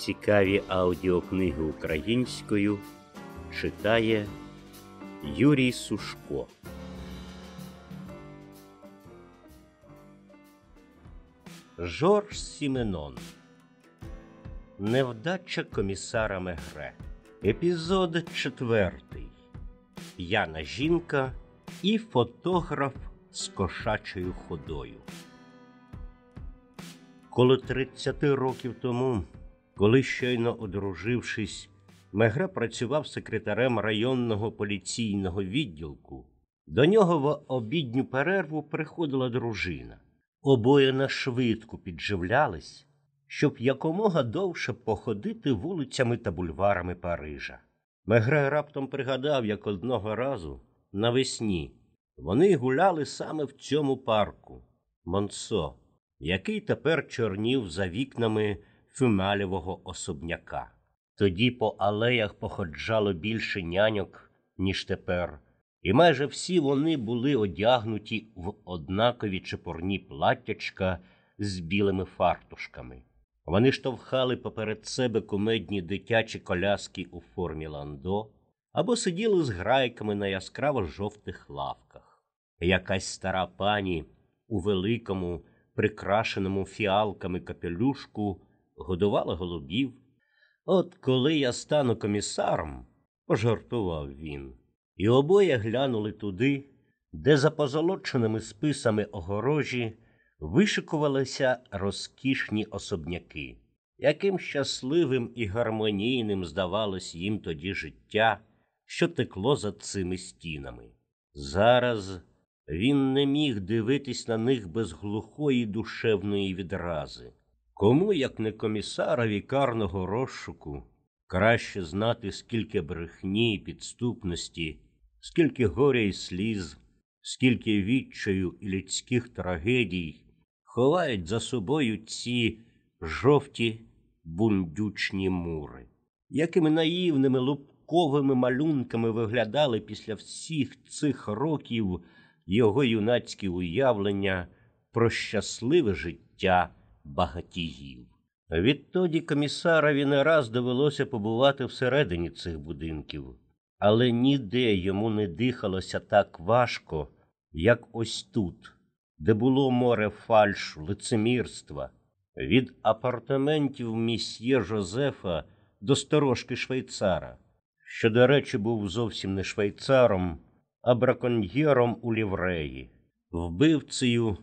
Цікаві аудіокниги українською читає Юрій Сушко. Жорж Сіменон Невдача комісара Мегре. Епізод четвертий. П'яна жінка і фотограф з кошачою ходою. Коло 30 років тому, коли щойно одружившись, Мегре працював секретарем районного поліційного відділку. До нього в обідню перерву приходила дружина. Обоє нашвидку підживлялись, щоб якомога довше походити вулицями та бульварами Парижа. Мегре раптом пригадав, як одного разу навесні вони гуляли саме в цьому парку Монсо, який тепер чорнів за вікнами фюмалєвого особняка. Тоді по алеях походжало більше няньок, ніж тепер, і майже всі вони були одягнуті в однакові чепурні платтячка з білими фартушками. Вони штовхали поперед себе кумедні дитячі коляски у формі ландо або сиділи з грайками на яскраво жовтих лавках. Якась стара пані у великому, прикрашеному фіалками капелюшку годувала голубів. От коли я стану комісаром, пожартував він, і обоє глянули туди, де за позолоченими списами огорожі вишикувалися розкішні особняки. Яким щасливим і гармонійним здавалось їм тоді життя, що текло за цими стінами. Зараз він не міг дивитись на них без глухої душевної відрази. Кому, як не комісара вікарного розшуку, краще знати, скільки брехні і підступності, скільки горя і сліз, скільки відчаю і людських трагедій ховають за собою ці жовті бундючні мури, якими наївними лупковими малюнками виглядали після всіх цих років його юнацькі уявлення про щасливе життя багатіїв. Відтоді комісарові не раз довелося побувати всередині цих будинків, але ніде йому не дихалося так важко, як ось тут, де було море фальшу, лицемірства, від апартаментів місьє Жозефа до сторожки швейцара, що, до речі, був зовсім не швейцаром, а браконьєром у лівреї, вбивцею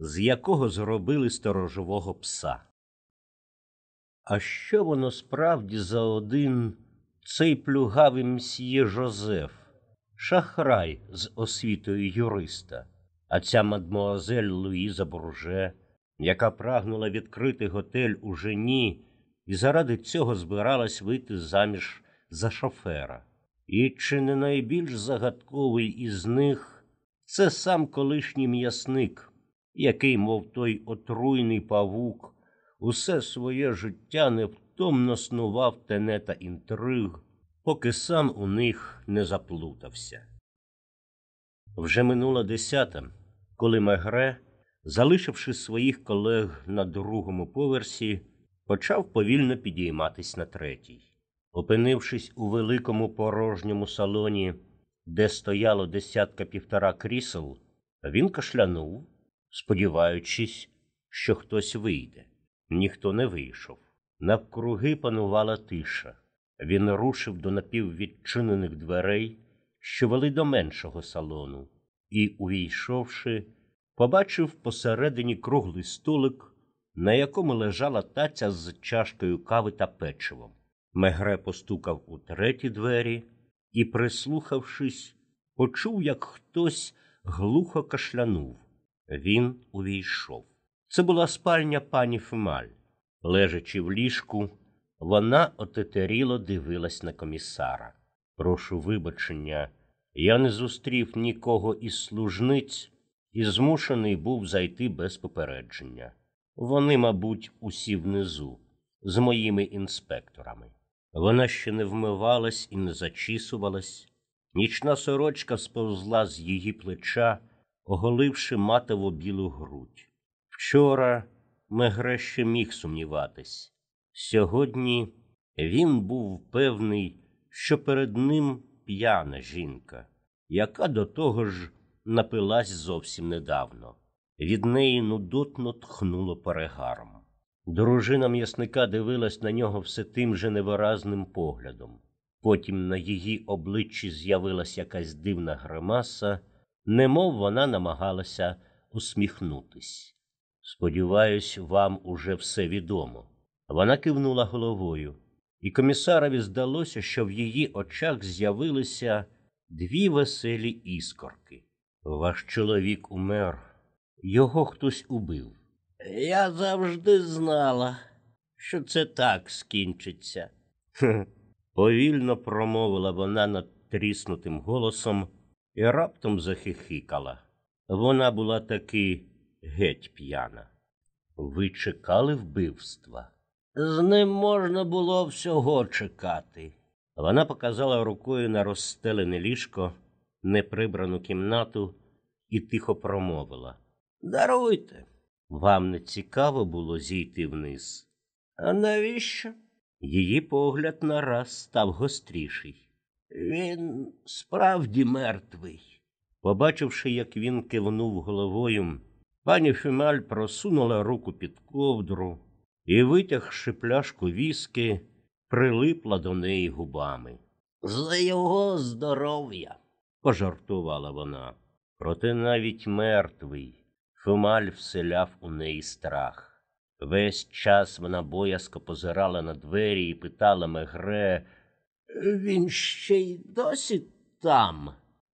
з якого зробили сторожового пса. А що воно справді за один цей плюгавий мсьє Жозеф, шахрай з освітою юриста, а ця мадмуазель Луїза Бурже, яка прагнула відкрити готель у жені і заради цього збиралась вийти заміж за шофера. І чи не найбільш загадковий із них це сам колишній м'ясник? Який, мов той отруйний павук, усе своє життя невтомно снував тенета інтриг, поки сам у них не заплутався. Вже минула десята, коли Мегре, залишивши своїх колег на другому поверсі, почав повільно підійматись на третій. Опинившись у великому порожньому салоні, де стояло десятка півтора крісел, він кашлянув сподіваючись, що хтось вийде. Ніхто не вийшов. Навкруги панувала тиша. Він рушив до напіввідчинених дверей, що вели до меншого салону, і, увійшовши, побачив посередині круглий столик, на якому лежала таця з чашкою кави та печивом. Мегре постукав у треті двері і, прислухавшись, почув, як хтось глухо кашлянув. Він увійшов. Це була спальня пані Фемаль. Лежачи в ліжку, вона отетеріло дивилась на комісара. Прошу вибачення, я не зустрів нікого із служниць і змушений був зайти без попередження. Вони, мабуть, усі внизу, з моїми інспекторами. Вона ще не вмивалась і не зачісувалась. Нічна сорочка сповзла з її плеча оголивши матово білу грудь. Вчора Мегре ще міг сумніватись. Сьогодні він був певний, що перед ним п'яна жінка, яка до того ж напилась зовсім недавно. Від неї нудотно тхнуло перегаром. Дружина м'ясника дивилась на нього все тим же невиразним поглядом. Потім на її обличчі з'явилась якась дивна гримаса, немов вона намагалася усміхнутись. Сподіваюсь, вам уже все відомо. Вона кивнула головою, і комісарові здалося, що в її очах з'явилися дві веселі іскорки. Ваш чоловік умер, його хтось убив. Я завжди знала, що це так скінчиться. Повільно промовила вона над тріснутим голосом і раптом захихикала. Вона була таки геть п'яна. Ви чекали вбивства? З ним можна було всього чекати. Вона показала рукою на розстелене ліжко, неприбрану кімнату і тихо промовила. Даруйте, вам не цікаво було зійти вниз. А навіщо? Її погляд нараз став гостріший. Він справді мертвий. Побачивши, як він кивнув головою, пані Фюмаль просунула руку під ковдру і, витягши пляшку віски, прилипла до неї губами. За його здоров'я, пожартувала вона. Проте навіть мертвий Фюмаль вселяв у неї страх. Весь час вона боязко позирала на двері і питала Мегре, він ще й досі там.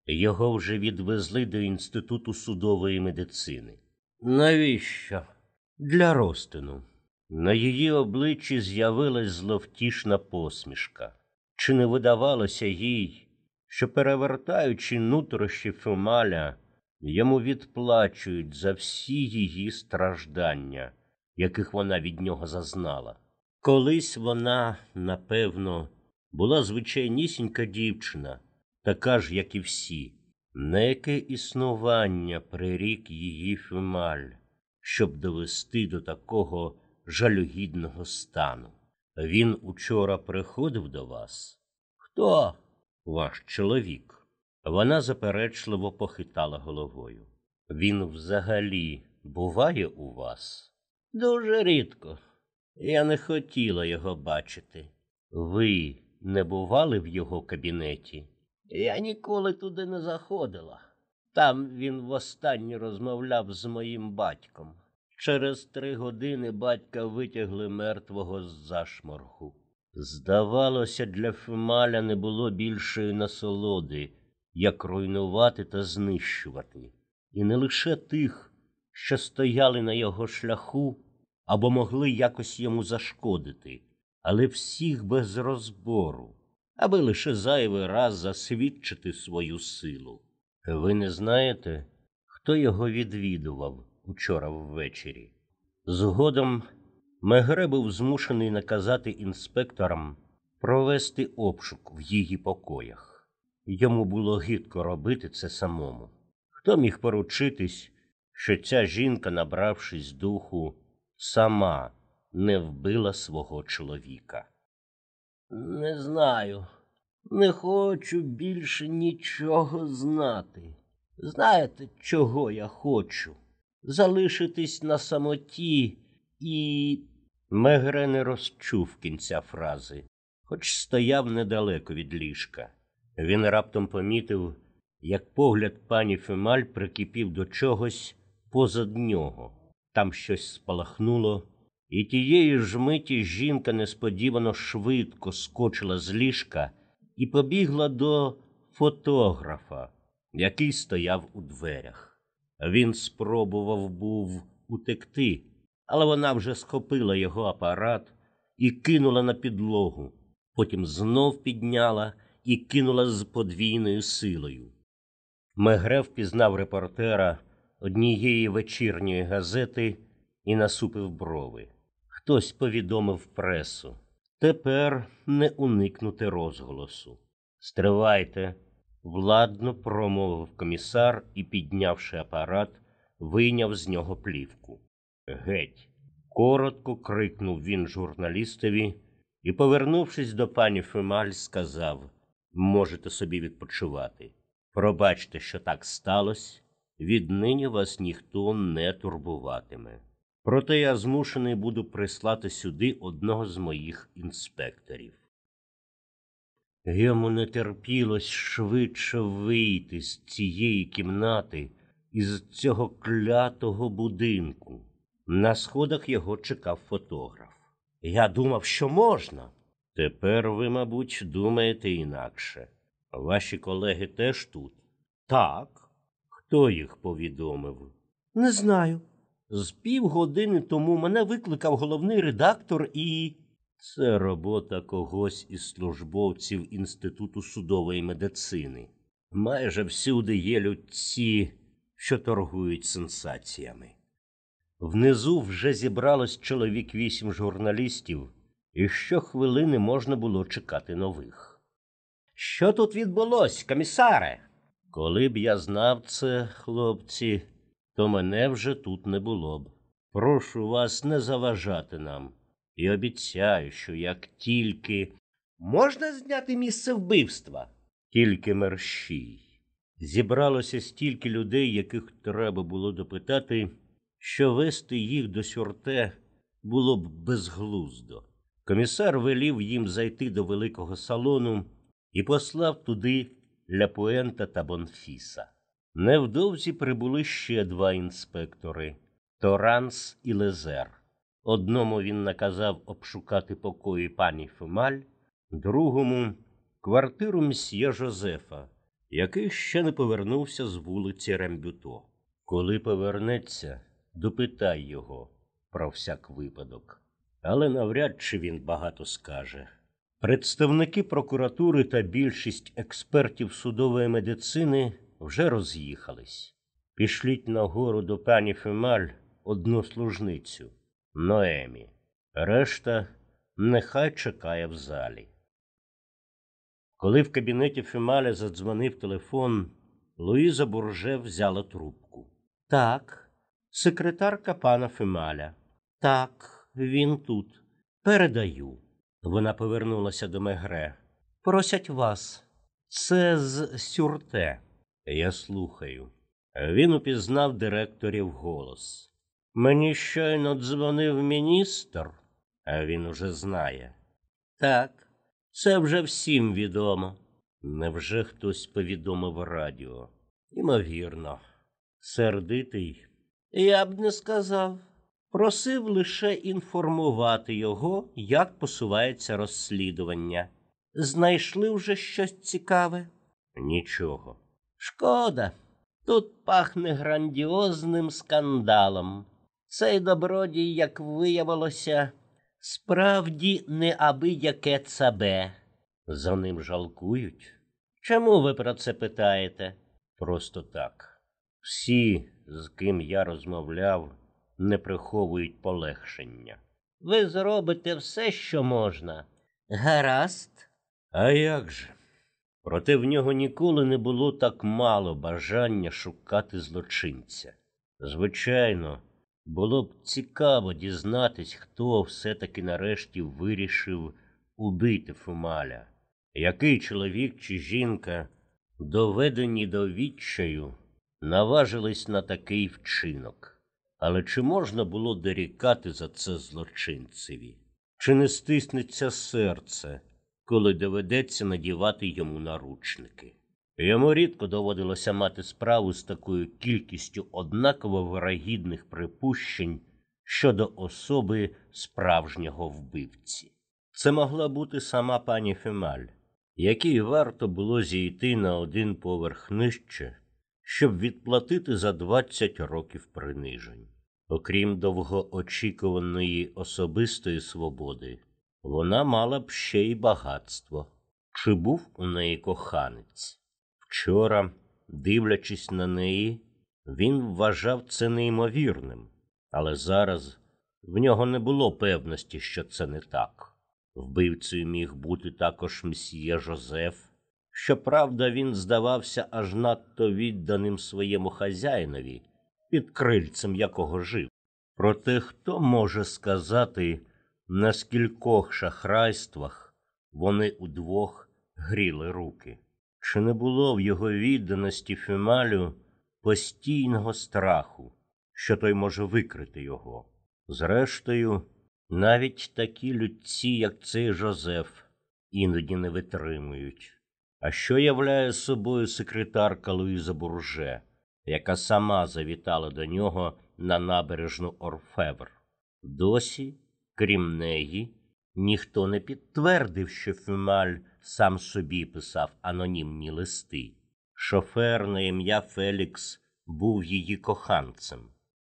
Його вже відвезли до Інституту судової медицини. Навіщо? Для розтину. На її обличчі з'явилась зловтішна посмішка. Чи не видавалося їй, що, перевертаючи нутрощі Фюмаля, йому відплачують за всі її страждання, яких вона від нього зазнала? Колись вона, напевно, була звичайнісінька дівчина, така ж, як і всі. Неке існування прирік її Фюмаль, щоб довести до такого жалюгідного стану. Він учора приходив до вас? Хто? Ваш чоловік. Вона заперечливо похитала головою. Він взагалі буває у вас? Дуже рідко. Я не хотіла його бачити. Ви не бували в його кабінеті? Я ніколи туди не заходила. Там він востаннє розмовляв з моїм батьком. Через три години батька витягли мертвого з зашморгу. Здавалося, для Фемаля не було більшої насолоди, як руйнувати та знищувати, і не лише тих, що стояли на його шляху або могли якось йому зашкодити, але всіх без розбору, аби лише зайвий раз засвідчити свою силу. Ви не знаєте, хто його відвідував учора ввечері? Згодом Мегре був змушений наказати інспекторам провести обшук в її покоях. Йому було гидко робити це самому. Хто міг поручитись, що ця жінка, набравшись духу, сама не вбила свого чоловіка? Не знаю, не хочу більше нічого знати. Знаєте, чого я хочу? Залишитись на самоті і. Мегре не розчув кінця фрази, хоч стояв недалеко від ліжка. Він раптом помітив, як погляд пані Фемаль прикипів до чогось позад нього. Там щось спалахнуло, і тієї ж миті жінка несподівано швидко скочила з ліжка і побігла до фотографа, який стояв у дверях. Він спробував був утекти, але вона вже схопила його апарат і кинула на підлогу, потім знов підняла і кинула з подвійною силою. Мегре впізнав репортера однієї вечірньої газети і насупив брови. Хтось повідомив пресу. Тепер не уникнути розголосу. Стривайте, владно промовив комісар і, піднявши апарат, вийняв з нього плівку. Геть. Коротко крикнув він журналістові і, повернувшись до пані Фемаль, сказав можете собі відпочивати. Пробачте, що так сталося, віднині вас ніхто не турбуватиме. Проте я змушений буду прислати сюди одного з моїх інспекторів. Йому не терпілось швидше вийти з цієї кімнати, із цього клятого будинку. На сходах його чекав фотограф. Я думав, що можна. Тепер ви, мабуть, думаєте інакше. Ваші колеги теж тут? Так. Хто їх повідомив? Не знаю. З півгодини тому мене викликав головний редактор і. Це робота когось із службовців Інституту судової медицини. Майже всюди є людці, що торгують сенсаціями. Внизу вже зібралось чоловік вісім журналістів, і щохвилини можна було чекати нових. Що тут відбулось, комісаре? Коли б я знав це, хлопці, то мене вже тут не було б. Прошу вас не заважати нам. І обіцяю, що як тільки можна зняти місце вбивства, тільки мерщій. Зібралося стільки людей, яких треба було допитати, що вести їх до сюрте було б безглуздо. Комісар велів їм зайти до великого салону і послав туди Ляпуента та Бонфіса. Невдовзі прибули ще два інспектори Торанс і Лезер. Одному він наказав обшукати покої пані Фемаль, другому квартиру мсьє Жозефа, який ще не повернувся з вулиці Рембюто. Коли повернеться, допитай його про всяк випадок, але навряд чи він багато скаже. Представники прокуратури та більшість експертів судової медицини вже роз'їхались. Пішліть нагору до пані Фемаль одну служницю Ноемі. Решта нехай чекає в залі. Коли в кабінеті Фемаля задзвонив телефон, Луїза Бурже взяла трубку. Так, секретарка пана Фемаля. Так, він тут. Передаю. Вона повернулася до Мегре. Просять вас. Це з сюрте. Я слухаю. Він упізнав директорів голос. Мені щойно дзвонив міністр, а він уже знає. Так, це вже всім відомо. Невже хтось повідомив радіо? Імовірно, сердитий. Я б не сказав. Просив лише інформувати його, як посувається розслідування. Знайшли вже щось цікаве? Нічого. Шкода. Тут пахне грандіозним скандалом. Цей добродій, як виявилося, справді не аби цабе. За ним жалкують. Чому ви про це питаєте? Просто так. Всі, з ким я розмовляв, не приховують полегшення. Ви зробите все, що можна. Гаразд. А як же? Проте в нього ніколи не було так мало бажання шукати злочинця. Звичайно, було б цікаво дізнатись, хто все-таки нарешті вирішив убити Фумаля. Який чоловік чи жінка, доведені до відчаю, наважились на такий вчинок. Але чи можна було дорікати за це злочинцеві? Чи не стиснеться серце, коли доведеться надівати йому наручники? Йому рідко доводилося мати справу з такою кількістю однаково вирогідних припущень щодо особи справжнього вбивці. Це могла бути сама пані Фемаль, якій варто було зійти на один поверх нижче, щоб відплатити за 20 років принижень. Окрім довгоочікуваної особистої свободи, вона мала б ще й багатство. Чи був у неї коханець? Вчора, дивлячись на неї, він вважав це неймовірним, але зараз в нього не було певності, що це не так. Вбивцею міг бути також мсьє Жозеф. Щоправда, він здавався аж надто відданим своєму хазяїнові, під крильцем якого жив. Проте хто може сказати, на скількох шахрайствах вони удвох гріли руки? Чи не було в його відданості Фемалю постійного страху, що той може викрити його? Зрештою, навіть такі людці, як цей Жозеф, іноді не витримують. А що являє собою секретарка Луїза Бурже, яка сама завітала до нього на набережну Орфевр? Досі, крім неї, ніхто не підтвердив, що Фюмаль сам собі писав анонімні листи. Шофер на ім'я Фелікс був її коханцем.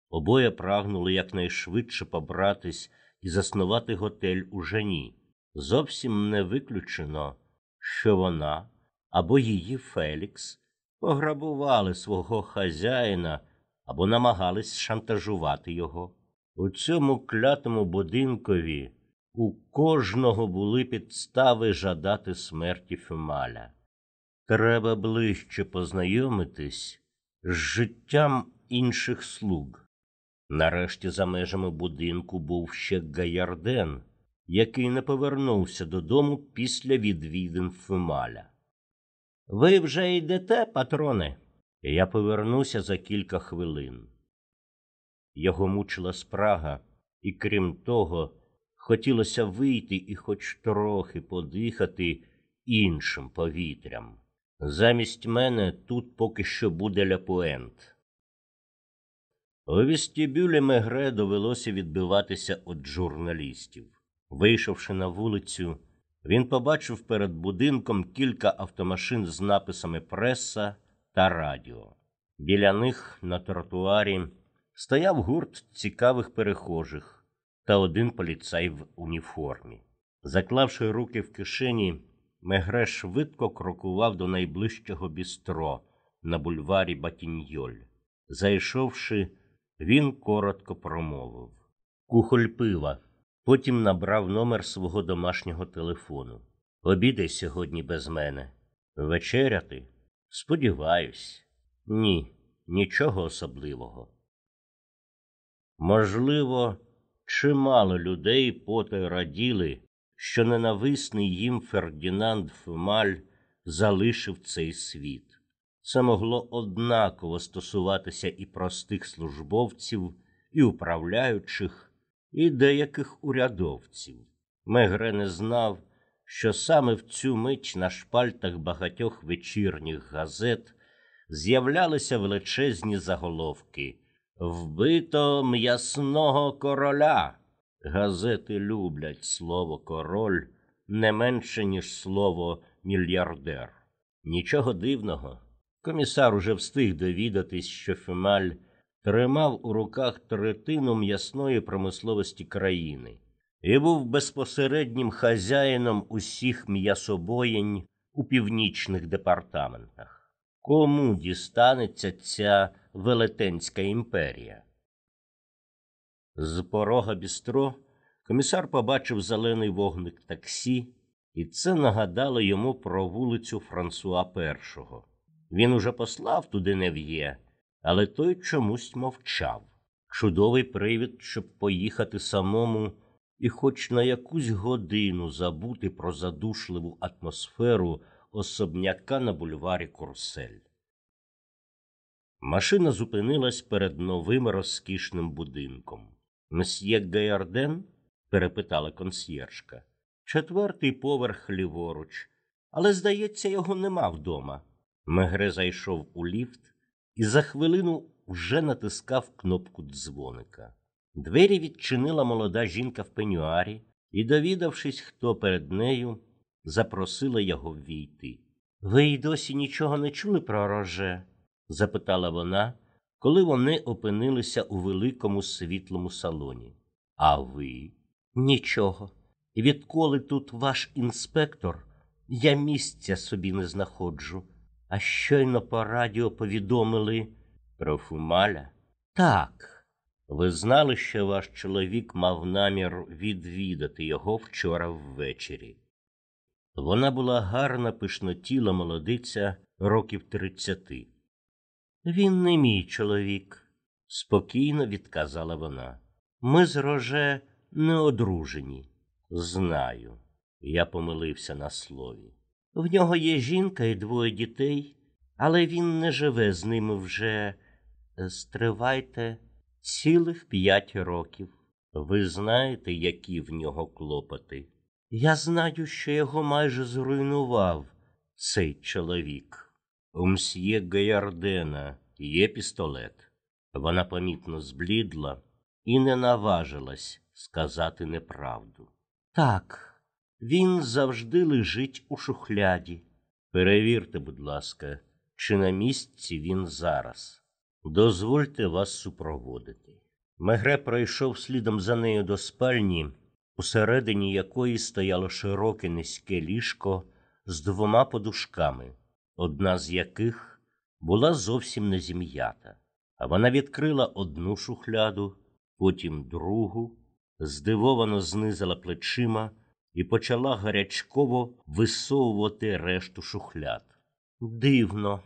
Обоє прагнули якнайшвидше побратись і заснувати готель у жені. Зовсім не виключено, що вона або її Фелікс пограбували свого хазяїна або намагались шантажувати його. У цьому клятому будинкові у кожного були підстави жадати смерті Фюмаля. Треба ближче познайомитись з життям інших слуг. Нарешті за межами будинку був ще Гаярден, який не повернувся додому після відвідин Фюмаля. Ви вже йдете, патроне? Я повернуся за кілька хвилин. Його мучила спрага, і крім того, хотілося вийти і хоч трохи подихати іншим повітрям. Замість мене тут поки що буде ляпуент. У вестибюлі Мегре довелося відбиватися від журналістів. Вийшовши на вулицю, він побачив перед будинком кілька автомашин з написами преса та радіо. Біля них на тротуарі стояв гурт цікавих перехожих та один поліцай в уніформі. Заклавши руки в кишені, Мегре швидко крокував до найближчого бістро на бульварі Батіньоль. Зайшовши, він коротко промовив Кухоль пива. Потім набрав номер свого домашнього телефону. Обідай сьогодні без мене. Вечеряти? Сподіваюсь, ні, нічого особливого. Можливо, чимало людей потай раділи, що ненависний їм Фердінанд Фемаль залишив цей світ. Це могло однаково стосуватися і простих службовців, і управляючих, і деяких урядовців. Мегре не знав, що саме в цю мить на шпальтах багатьох вечірніх газет з'являлися величезні заголовки Вбито м'ясного короля. Газети люблять слово король не менше, ніж слово мільярдер. Нічого дивного. Комісар уже встиг довідатись, що Фемаль тримав у руках третину м'ясної промисловості країни і був безпосереднім хазяїном усіх м'ясобоєнь у північних департаментах. Кому дістанеться ця велетенська імперія? З порога бістро комісар побачив зелений вогник таксі, і це нагадало йому про вулицю Франсуа І. Він уже послав туди Нев'є, але той чомусь мовчав. Чудовий привід, щоб поїхати самому і хоч на якусь годину забути про задушливу атмосферу особняка на бульварі Курсель. Машина зупинилась перед новим розкішним будинком. Месьє Гайарден? перепитала консьєржка. Четвертий поверх ліворуч, але, здається, його нема вдома. Мегре зайшов у ліфт і за хвилину вже натискав кнопку дзвоника. Двері відчинила молода жінка в пенюарі і, довідавшись, хто перед нею, запросила його ввійти. Ви й досі нічого не чули про роже? Запитала вона, коли вони опинилися у великому світлому салоні. А ви? Нічого. Відколи тут ваш інспектор, я місця собі не знаходжу, а щойно по радіо повідомили про Фумаля? Так. Ви знали, що ваш чоловік мав намір відвідати його вчора ввечері. Вона була гарна, пишнотіла молодиця років тридцяти. Він не мій чоловік, спокійно відказала вона. Ми з Роже не одружені. Знаю, я помилився на слові. В нього є жінка і двоє дітей, але він не живе з ними вже, е, стривайте, цілих п'ять років. Ви знаєте, які в нього клопоти? Я знаю, що його майже зруйнував цей чоловік. У мсьє Гаярдена є пістолет. Вона помітно зблідла і не наважилась сказати неправду. Так, він завжди лежить у шухляді. Перевірте, будь ласка, чи на місці він зараз. Дозвольте вас супроводити. Мегре пройшов слідом за нею до спальні, усередині якої стояло широке низьке ліжко з двома подушками, одна з яких була зовсім не зім'ята. А вона відкрила одну шухляду, потім другу, здивовано знизила плечима і почала гарячково висовувати решту шухляд. Дивно,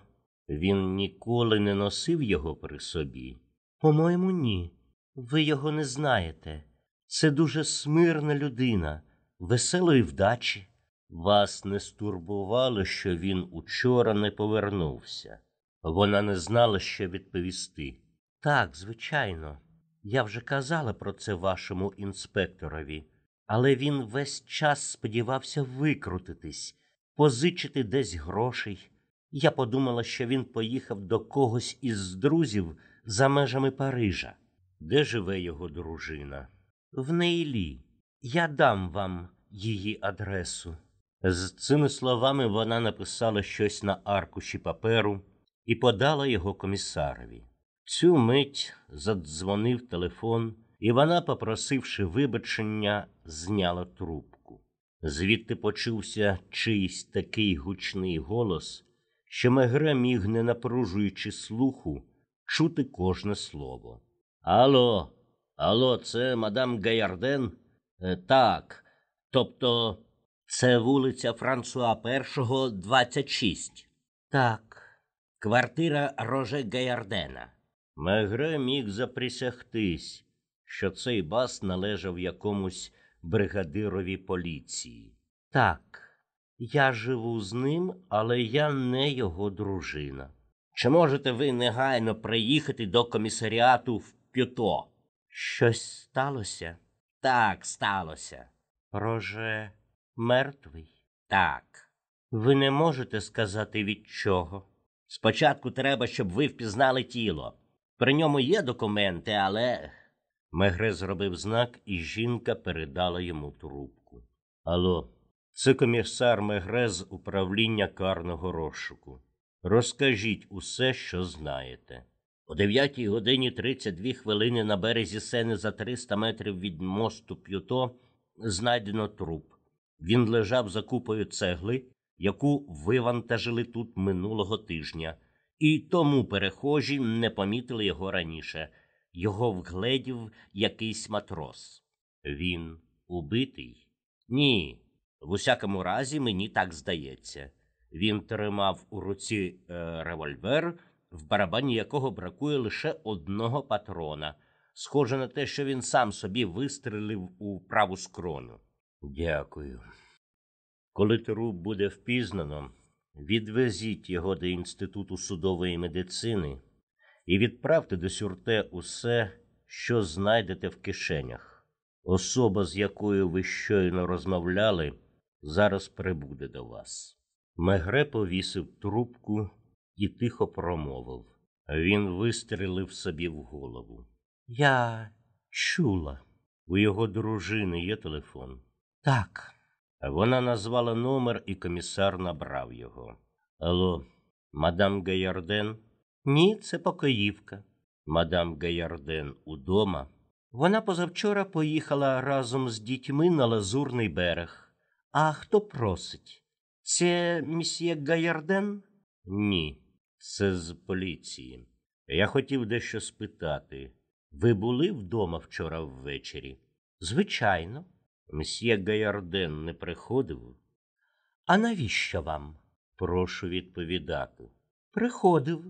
він ніколи не носив його при собі. По-моєму, ні. Ви його не знаєте. Це дуже смирна людина, веселої вдачі. Вас не стурбувало, що він учора не повернувся. Вона не знала, що відповісти. Так, звичайно, я вже казала про це вашому інспекторові, але він весь час сподівався викрутитись, позичити десь грошей. Я подумала, що він поїхав до когось із друзів за межами Парижа. Де живе його дружина? В Нейлі. Я дам вам її адресу. З цими словами вона написала щось на аркуші паперу і подала його комісарові. Цю мить задзвонив телефон, і вона, попросивши вибачення, зняла трубку. Звідти почувся чийсь такий гучний голос, що Мегре міг, не напружуючи слуху, чути кожне слово. Алло, алло, це мадам Гаярден? Е, так. Тобто, це вулиця Франсуа І, 26. Так. Квартира Роже Гаярдена. Мегре міг заприсягтись, що цей бас належав якомусь бригадирові поліції. Так, я живу з ним, але я не його дружина. Чи можете ви негайно приїхати до комісаріату в Пюто? Щось сталося? Так, сталося. Роже мертвий? Так. Ви не можете сказати від чого? Спочатку треба, щоб ви впізнали тіло. При ньому є документи, але. Мегре зробив знак, і жінка передала йому трубку. Алло, це комісар Мегре з управління карного розшуку. Розкажіть усе, що знаєте. О 9 годині 32 хвилини на березі сени за 300 метрів від мосту П'юто знайдено труп. Він лежав за купою цегли, яку вивантажили тут минулого тижня, і тому перехожі не помітили його раніше. Його вгледів якийсь матрос. Він убитий? Ні. В усякому разі, мені так здається. Він тримав у руці е, револьвер, в барабані якого бракує лише одного патрона. Схоже на те, що він сам собі вистрелив у праву скроню. Дякую. Коли труп буде впізнано, відвезіть його до Інституту судової медицини і відправте до сюрте усе, що знайдете в кишенях. Особа, з якою ви щойно розмовляли, зараз прибуде до вас. Мегре повісив трубку і тихо промовив. Він вистрелив собі в голову. Я чула. У його дружини є телефон. Так. Вона назвала номер, і комісар набрав його. Алло, мадам Гаярден? Ні, це покоївка. Мадам Гаярден удома. Вона позавчора поїхала разом з дітьми на Лазурний берег. А хто просить? Це місьє Гаярден? Ні, це з поліції. Я хотів дещо спитати. Ви були вдома вчора ввечері? Звичайно. Мсьє Гаярден не приходив? А навіщо вам? Прошу відповідати. Приходив.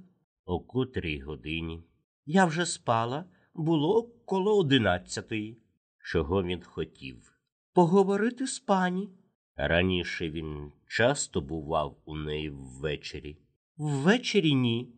О котрій годині. Я вже спала, було коло одинадцятої. Чого він хотів? Поговорити з пані. Раніше він часто бував у неї ввечері. Ввечері ні.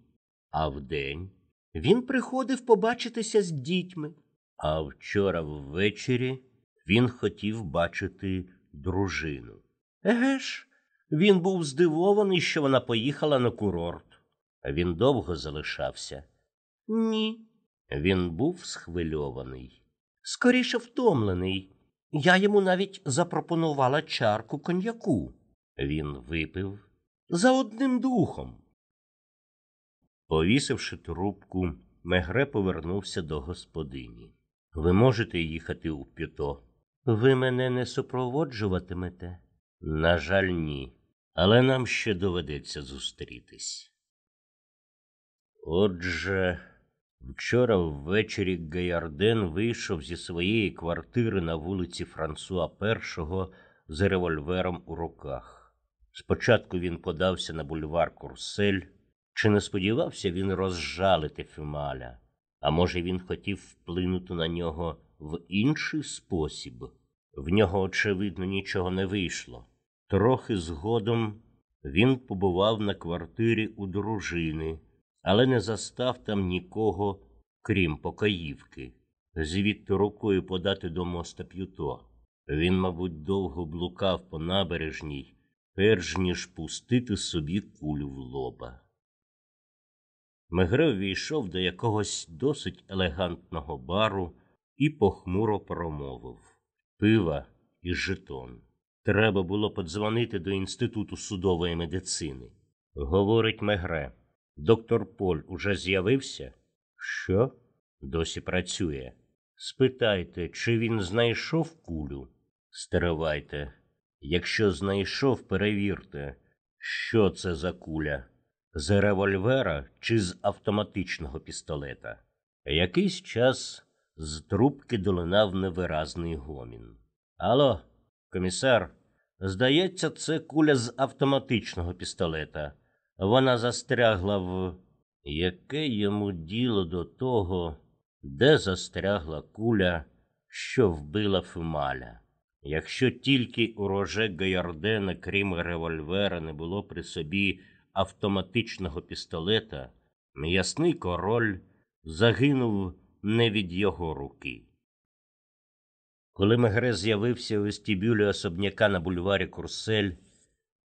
А вдень він приходив побачитися з дітьми. А вчора ввечері він хотів бачити дружину. Еге ж, він був здивований, що вона поїхала на курорт. Він довго залишався. Ні. Він був схвильований, скоріше втомлений. Я йому навіть запропонувала чарку коньяку. Він випив за одним духом. Повісивши трубку, Мегре повернувся до господині. Ви можете їхати у п'юто? Ви мене не супроводжуватимете? На жаль, ні. Але нам ще доведеться зустрітись. Отже, вчора ввечері Гаярден вийшов зі своєї квартири на вулиці Франсуа І з револьвером у руках. Спочатку він подався на бульвар Курсель. Чи не сподівався він розжалити Фемаля? А може, він хотів вплинути на нього в інший спосіб? В нього, очевидно, нічого не вийшло. Трохи згодом він побував на квартирі у дружини, але не застав там нікого, крім покоївки. Звідти рукою подати до моста п'юто. Він, мабуть, довго блукав по набережній, перш ніж пустити собі кулю в лоба. Мегре ввійшов до якогось досить елегантного бару і похмуро промовив пива і жетон. Треба було подзвонити до Інституту судової медицини. Говорить Мегре. Доктор Поль уже з'явився? Що? Досі працює. Спитайте, чи він знайшов кулю? Стривайте. Якщо знайшов, перевірте, що це за куля з револьвера чи з автоматичного пістолета. Якийсь час з трубки долинав невиразний гомін. Ало, комісар, здається, це куля з автоматичного пістолета. Вона застрягла в. Яке йому діло до того, де застрягла куля, що вбила Фемаля? Якщо тільки у Роже Гаярдена, крім револьвера, не було при собі автоматичного пістолета, м'ясний король загинув не від його руки. Коли Мегре з'явився у вестибюлі особняка на бульварі Курсель,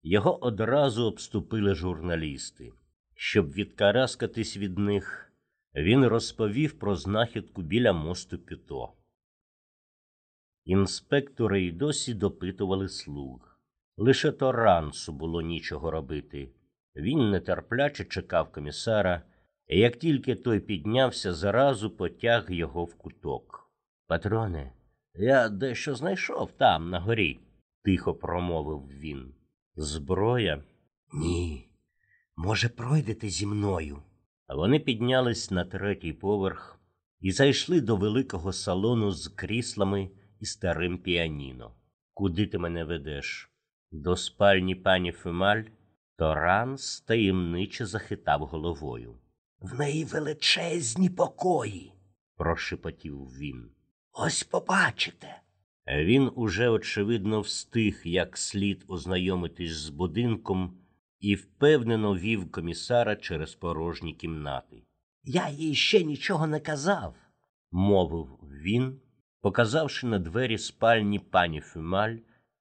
його одразу обступили журналісти. Щоб відкараскатись від них, він розповів про знахідку біля мосту Пюто. Інспектори й досі допитували слуг. Лише Торансу було нічого робити. Він нетерпляче чекав комісара, як тільки той піднявся, заразу потяг його в куток. Патроне, я дещо знайшов там, на горі, тихо промовив він. Зброя? Ні. Може, пройдете зі мною? Вони піднялись на третій поверх і зайшли до великого салону з кріслами і старим піаніно. Куди ти мене ведеш? До спальні пані Фемаль? Торанс таємниче захитав головою. В неї величезні покої, прошепотів він. Ось побачите. Він уже, очевидно, встиг як слід ознайомитись з будинком і впевнено вів комісара через порожні кімнати. Я їй ще нічого не казав, мовив він, показавши на двері спальні пані Фюмаль,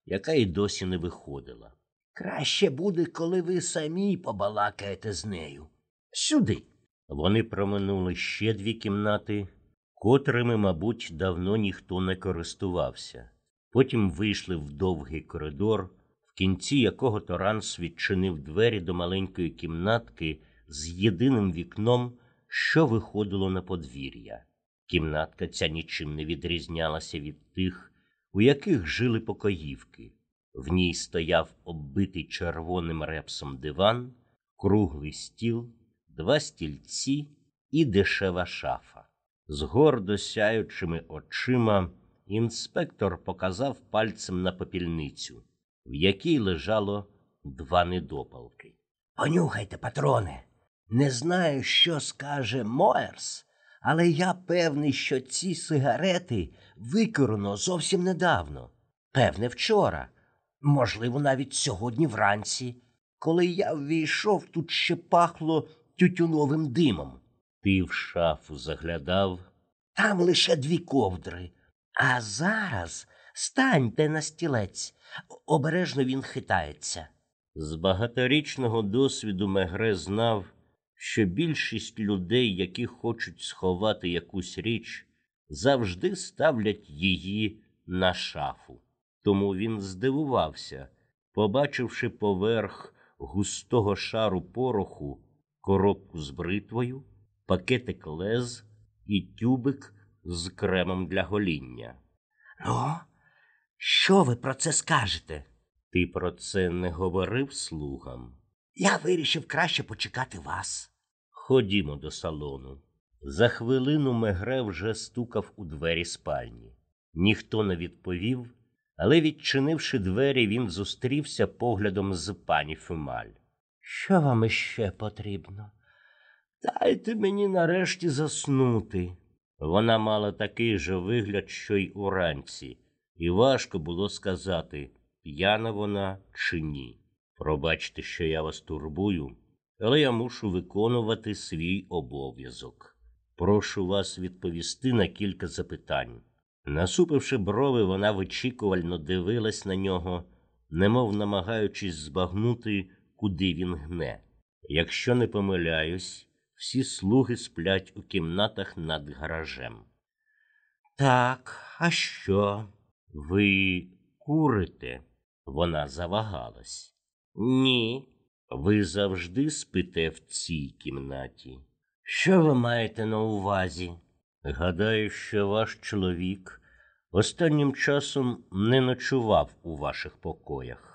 яка й досі не виходила. Краще буде, коли ви самі побалакаєте з нею. Сюди. Вони проминули ще дві кімнати, котрими, мабуть, давно ніхто не користувався. Потім вийшли в довгий коридор, в кінці якого Торанс відчинив двері до маленької кімнатки з єдиним вікном, що виходило на подвір'я. Кімнатка ця нічим не відрізнялася від тих, у яких жили покоївки. В ній стояв оббитий червоним репсом диван, круглий стіл, два стільці і дешева шафа. З гордо сяючими очима інспектор показав пальцем на попільницю, в якій лежало два недопалки. Понюхайте, патроне. Не знаю, що скаже Моерс, Але я певний, що ці сигарети викорено зовсім недавно. Певне, вчора, можливо, навіть сьогодні вранці. Коли я ввійшов, тут ще пахло тютюновим димом. Ти в шафу заглядав? Там лише дві ковдри. А зараз станьте на стілець. Обережно він хитається. З багаторічного досвіду Мегре знав, що більшість людей, які хочуть сховати якусь річ, завжди ставлять її на шафу. Тому він здивувався, побачивши поверх густого шару пороху, коробку з бритвою, пакетик лез і тюбик з кремом для гоління. Ну, що ви про це скажете? Ти про це не говорив слугам? Я вирішив краще почекати вас. Ходімо до салону. За хвилину Мегре вже стукав у двері спальні. Ніхто не відповів, але, відчинивши двері, він зустрівся поглядом з пані Фемаль. Що вам іще потрібно? Дайте мені нарешті заснути. Вона мала такий же вигляд, що й уранці, і важко було сказати, п'яна вона чи ні. Пробачте, що я вас турбую, але я мушу виконувати свій обов'язок. Прошу вас відповісти на кілька запитань. Насупивши брови, вона вичікувально дивилась на нього, немов намагаючись збагнути, куди він гне. Якщо не помиляюсь, всі слуги сплять у кімнатах над гаражем. Так, а що? Ви курите? Вона завагалась. Ні, ви завжди спите в цій кімнаті. Що ви маєте на увазі? Гадаю, що ваш чоловік останнім часом не ночував у ваших покоях.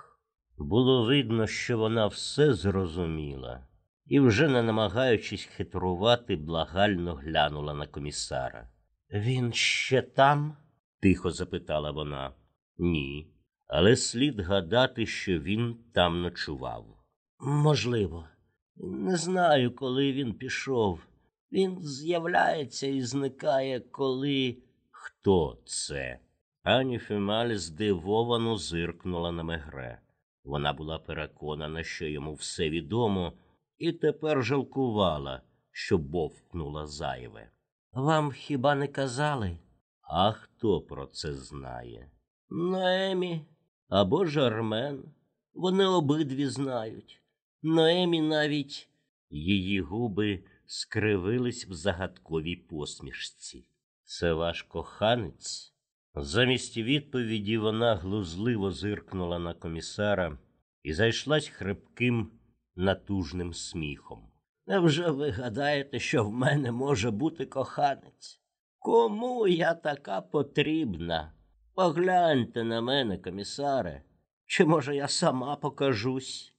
Було видно, що вона все зрозуміла і, вже не намагаючись хитрувати, благально глянула на комісара. Він ще там? тихо запитала вона. Ні, але слід гадати, що він там ночував. Можливо, не знаю, коли він пішов. Він з'являється і зникає, коли. Хто це? Ані Фемаль здивовано зиркнула на мегре. Вона була переконана, що йому все відомо, і тепер жалкувала, що бовкнула зайве. Вам хіба не казали? А хто про це знає? Ноемі або Жармен. Вони обидві знають. Ноемі навіть її губи скривились в загадковій посмішці. Це ваш коханець? Замість відповіді вона глузливо зиркнула на комісара і зайшлась хрипким, натужним сміхом. Невже ви гадаєте, що в мене може бути коханець? Кому я така потрібна? Погляньте на мене, комісаре, чи, може, я сама покажусь?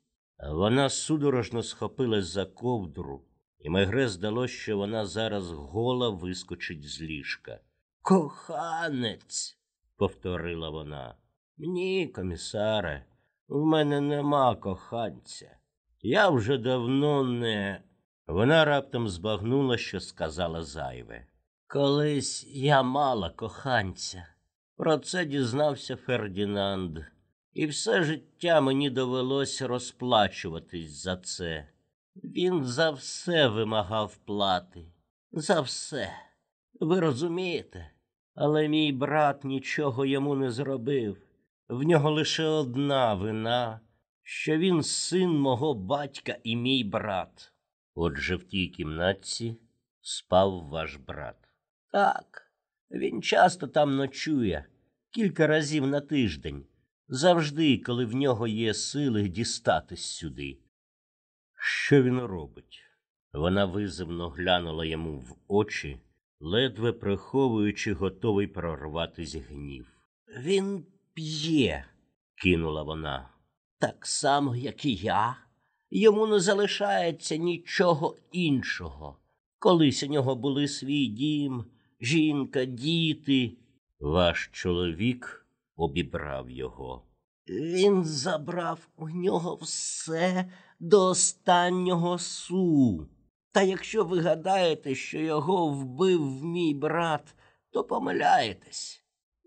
Вона судорожно схопилась за ковдру, і Мегре здалося, що вона зараз гола вискочить з ліжка. Коханець, повторила вона. Ні, комісаре, в мене нема коханця. Я вже давно не. Вона раптом збагнула, що сказала зайве. Колись я мала коханця. Про це дізнався Фердінанд, і все життя мені довелось розплачуватись за це. Він за все вимагав плати, за все. Ви розумієте? Але мій брат нічого йому не зробив. В нього лише одна вина, що він син мого батька і мій брат. Отже, в тій кімнатці спав ваш брат. Так, він часто там ночує, кілька разів на тиждень, завжди, коли в нього є сили дістатись сюди. Що він робить? Вона визивно глянула йому в очі, ледве приховуючи, готовий прорватись гнів. Він п'є, кинула вона, так само, як і я. Йому не залишається нічого іншого. Колись у нього були свій дім, жінка, діти. Ваш чоловік обібрав його. Він забрав у нього все до останнього су. Та якщо ви гадаєте, що його вбив мій брат, то помиляєтесь.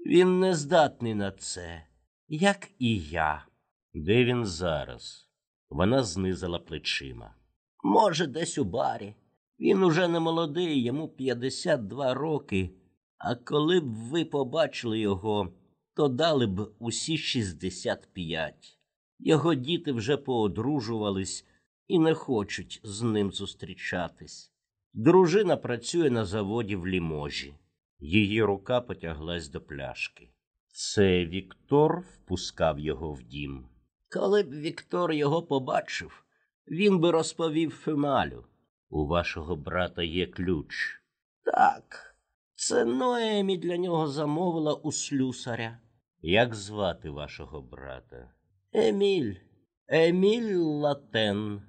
Він не здатний на це, як і я. Де він зараз? Вона знизила плечима. Може, десь у барі. Він уже не молодий, йому 52 роки. А коли б ви побачили його, то дали б усі 65. Його діти вже поодружувались і не хочуть з ним зустрічатись. Дружина працює на заводі в ліможі. Її рука потяглась до пляшки. Це Віктор впускав його в дім. Коли б Віктор його побачив, він би розповів Фемалю. У вашого брата є ключ. Так, це Ноемі для нього замовила у слюсаря. Як звати вашого брата? Еміль. Еміль Латен.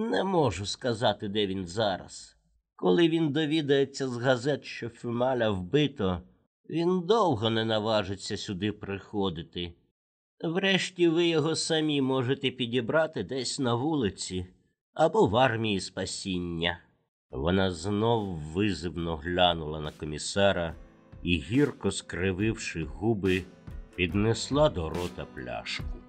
Не можу сказати, де він зараз. Коли він довідається з газет, що Фемаля вбито, він довго не наважиться сюди приходити. Врешті ви його самі можете підібрати десь на вулиці або в армії спасіння. Вона знов визивно глянула на комісара і, гірко скрививши губи, піднесла до рота пляшку.